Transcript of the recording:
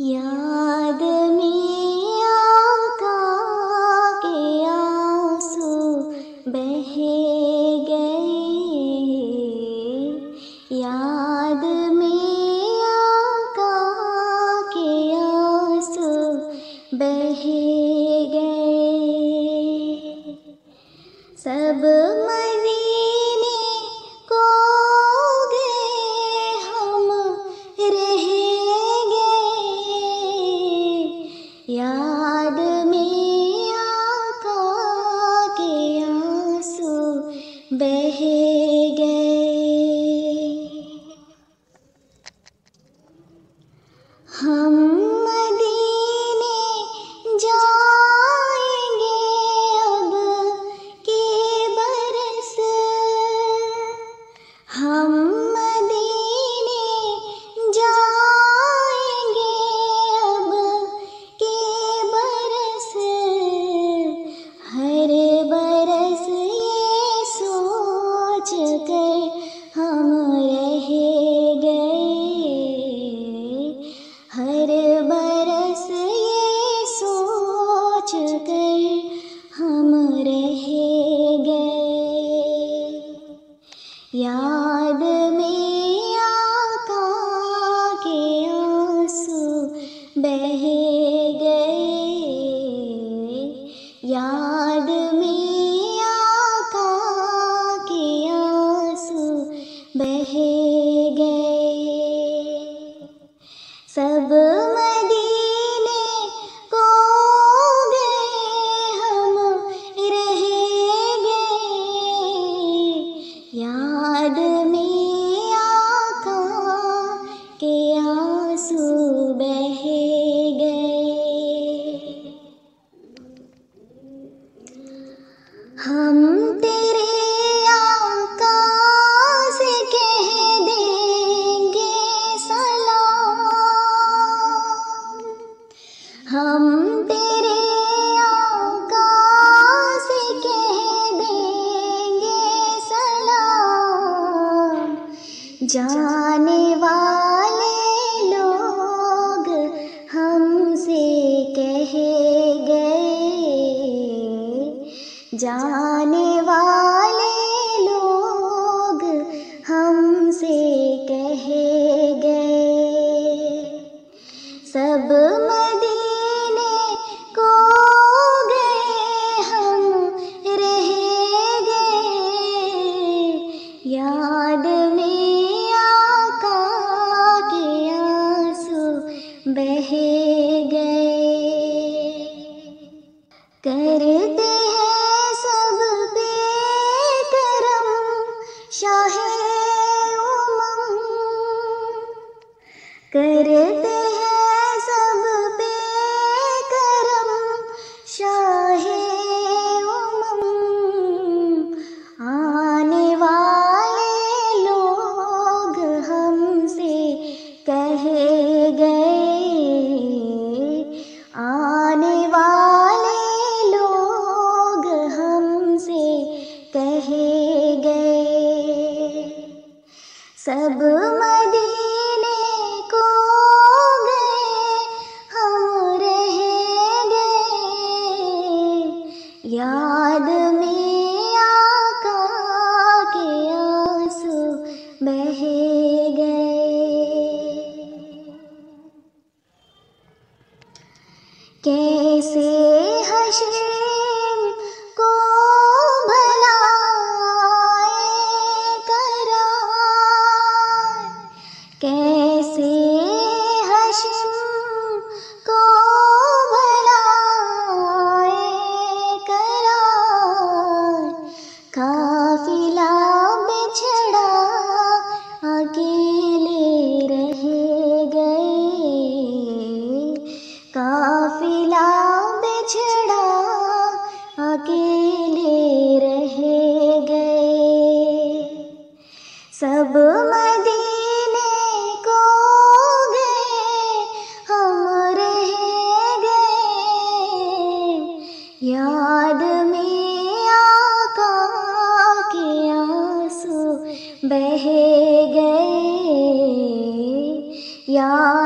याद में आका के आँसू बह गए। याद में आका के आँसू बह गए। सब बह गए हम तेरे से कह देंगे सलाम। हम तेरे से कह देंगे सलाम। जाने वाले जाने वाले लोग हमसे कह गए सब मदीने को गए हम रह गए याद में आका के आँसू बह गए करते करते हैं सब बेकरम, शाहे उमम। आने वाले लोग हमसे कह गए, आने वाले लोग हमसे कह गए। सब कैसे हशेम को भलाए करार। कैसे काफिला बिछड़ा, अकेले रह गए। सब मदीने को गए, हम रह गए। याद में आका के आँसू बह गए। याद